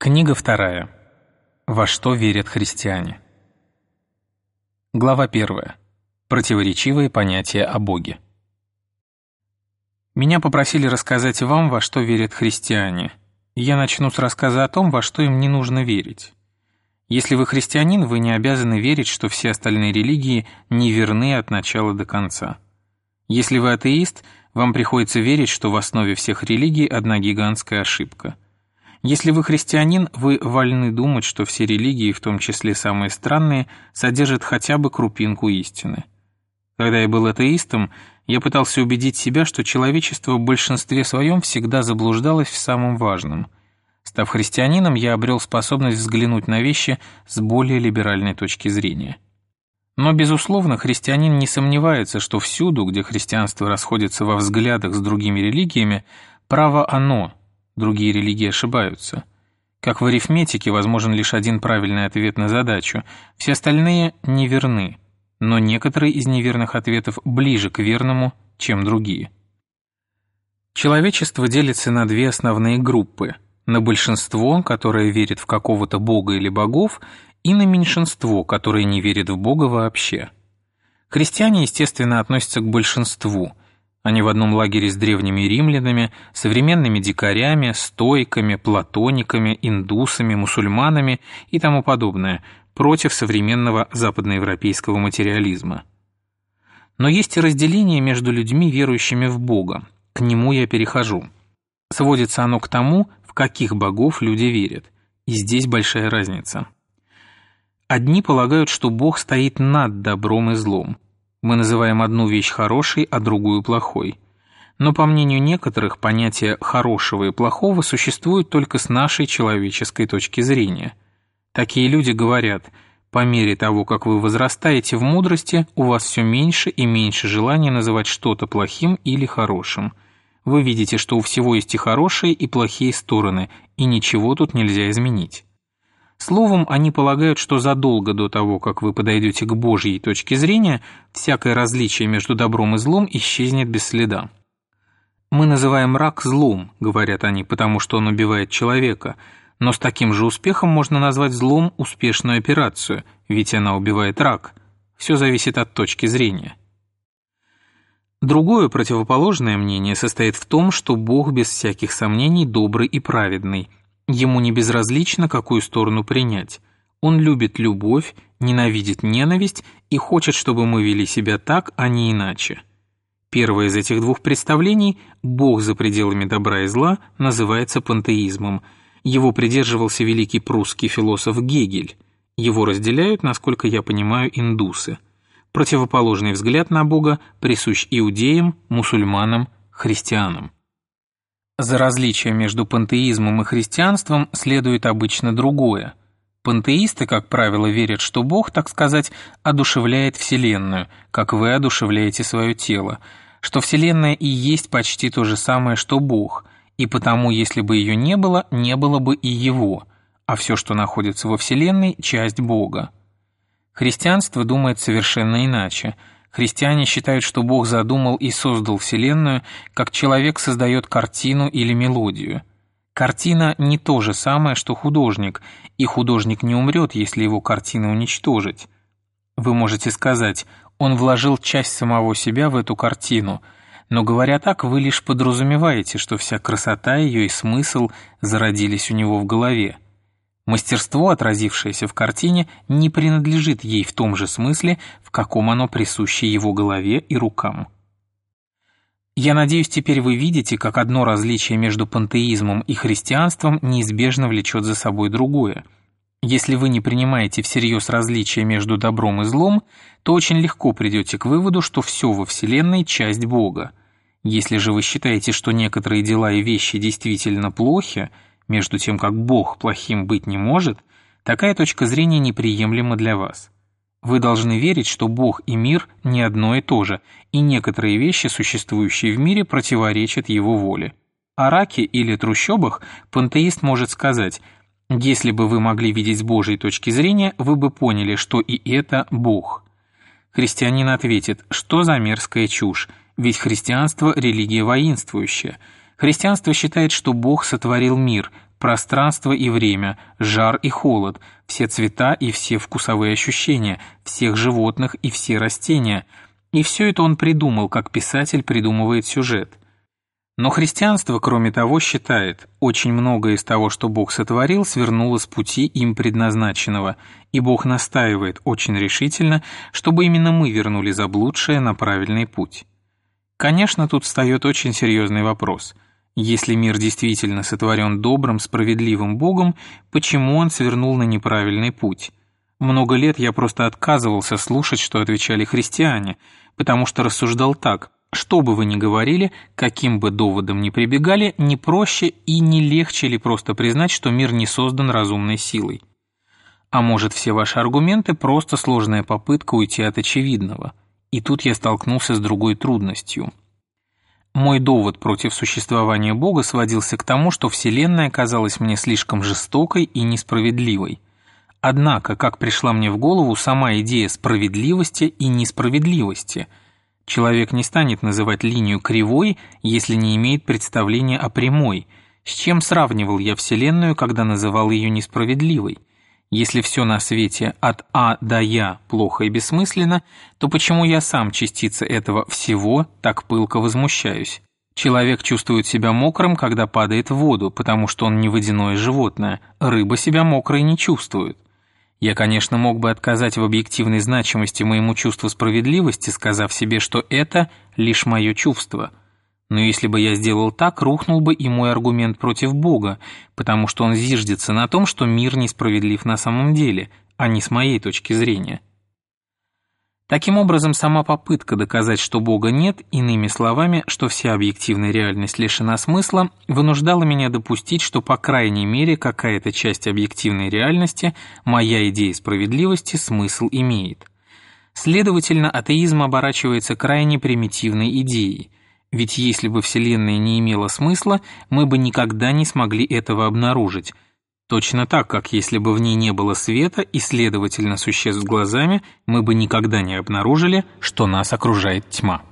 Книга вторая. Во что верят христиане? Глава первая. Противоречивые понятия о Боге. Меня попросили рассказать вам, во что верят христиане. Я начну с рассказа о том, во что им не нужно верить. Если вы христианин, вы не обязаны верить, что все остальные религии не верны от начала до конца. Если вы атеист, вам приходится верить, что в основе всех религий одна гигантская ошибка – если вы христианин, вы вольны думать, что все религии, в том числе самые странные, содержат хотя бы крупинку истины. Когда я был атеистом, я пытался убедить себя, что человечество в большинстве своем всегда заблуждалось в самом важном. Став христианином, я обрел способность взглянуть на вещи с более либеральной точки зрения. Но, безусловно, христианин не сомневается, что всюду, где христианство расходится во взглядах с другими религиями, право оно, другие религии ошибаются. Как в арифметике возможен лишь один правильный ответ на задачу, все остальные неверны, но некоторые из неверных ответов ближе к верному, чем другие. Человечество делится на две основные группы – на большинство, которое верит в какого-то бога или богов, и на меньшинство, которое не верит в бога вообще. Христиане, естественно, относятся к большинству – они в одном лагере с древними римлянами, современными дикарями, стойками, платониками, индусами, мусульманами и тому подобное, против современного западноевропейского материализма. Но есть и разделение между людьми, верующими в Бога. К нему я перехожу. Сводится оно к тому, в каких богов люди верят. И здесь большая разница. Одни полагают, что Бог стоит над добром и злом – мы называем одну вещь хорошей, а другую плохой. Но по мнению некоторых, понятие «хорошего» и «плохого» существует только с нашей человеческой точки зрения. Такие люди говорят, по мере того, как вы возрастаете в мудрости, у вас все меньше и меньше желания называть что-то плохим или хорошим. Вы видите, что у всего есть и хорошие, и плохие стороны, и ничего тут нельзя изменить. Словом, они полагают, что задолго до того, как вы подойдете к Божьей точке зрения, всякое различие между добром и злом исчезнет без следа. «Мы называем рак злом», — говорят они, потому что он убивает человека, но с таким же успехом можно назвать злом успешную операцию, ведь она убивает рак. Все зависит от точки зрения. Другое противоположное мнение состоит в том, что Бог без всяких сомнений добрый и праведный, Ему не безразлично, какую сторону принять. Он любит любовь, ненавидит ненависть и хочет, чтобы мы вели себя так, а не иначе. Первое из этих двух представлений «Бог за пределами добра и зла» называется пантеизмом. Его придерживался великий прусский философ Гегель. Его разделяют, насколько я понимаю, индусы. Противоположный взгляд на Бога присущ иудеям, мусульманам, христианам. За различие между пантеизмом и христианством следует обычно другое. Пантеисты, как правило, верят, что Бог, так сказать, одушевляет Вселенную, как вы одушевляете свое тело, что Вселенная и есть почти то же самое, что Бог, и потому, если бы ее не было, не было бы и Его, а все, что находится во Вселенной, часть Бога. Христианство думает совершенно иначе – Христиане считают, что Бог задумал и создал Вселенную, как человек создает картину или мелодию. Картина не то же самое, что художник, и художник не умрет, если его картину уничтожить. Вы можете сказать, он вложил часть самого себя в эту картину, но говоря так, вы лишь подразумеваете, что вся красота ее и смысл зародились у него в голове. Мастерство, отразившееся в картине, не принадлежит ей в том же смысле, в каком оно присуще его голове и рукам. Я надеюсь, теперь вы видите, как одно различие между пантеизмом и христианством неизбежно влечет за собой другое. Если вы не принимаете всерьез различия между добром и злом, то очень легко придете к выводу, что все во Вселенной – часть Бога. Если же вы считаете, что некоторые дела и вещи действительно плохи – между тем как Бог плохим быть не может, такая точка зрения неприемлема для вас. Вы должны верить, что Бог и мир не одно и то же, и некоторые вещи, существующие в мире, противоречат его воле. О раке или трущобах пантеист может сказать «Если бы вы могли видеть с Божьей точки зрения, вы бы поняли, что и это Бог». Христианин ответит «Что за мерзкая чушь? Ведь христианство – религия воинствующая». Христианство считает, что Бог сотворил мир, пространство и время, жар и холод, все цвета и все вкусовые ощущения, всех животных и все растения. И все это он придумал, как писатель придумывает сюжет. Но христианство, кроме того, считает, очень многое из того, что Бог сотворил, свернуло с пути им предназначенного, и Бог настаивает очень решительно, чтобы именно мы вернули заблудшее на правильный путь. Конечно, тут встает очень серьезный вопрос – если мир действительно сотворен добрым, справедливым Богом, почему он свернул на неправильный путь? Много лет я просто отказывался слушать, что отвечали христиане, потому что рассуждал так. Что бы вы ни говорили, каким бы доводом ни прибегали, не проще и не легче ли просто признать, что мир не создан разумной силой? А может, все ваши аргументы – просто сложная попытка уйти от очевидного? И тут я столкнулся с другой трудностью – мой довод против существования Бога сводился к тому, что Вселенная казалась мне слишком жестокой и несправедливой. Однако, как пришла мне в голову сама идея справедливости и несправедливости. Человек не станет называть линию кривой, если не имеет представления о прямой. С чем сравнивал я Вселенную, когда называл ее несправедливой? Если все на свете от А до Я плохо и бессмысленно, то почему я сам частица этого всего так пылко возмущаюсь? Человек чувствует себя мокрым, когда падает в воду, потому что он не водяное животное. Рыба себя мокрой не чувствует. Я, конечно, мог бы отказать в объективной значимости моему чувству справедливости, сказав себе, что это лишь мое чувство – но если бы я сделал так, рухнул бы и мой аргумент против Бога, потому что он зиждется на том, что мир несправедлив на самом деле, а не с моей точки зрения. Таким образом, сама попытка доказать, что Бога нет, иными словами, что вся объективная реальность лишена смысла, вынуждала меня допустить, что по крайней мере какая-то часть объективной реальности, моя идея справедливости, смысл имеет. Следовательно, атеизм оборачивается крайне примитивной идеей – ведь если бы Вселенная не имела смысла, мы бы никогда не смогли этого обнаружить. Точно так, как если бы в ней не было света и, следовательно, существ глазами, мы бы никогда не обнаружили, что нас окружает тьма.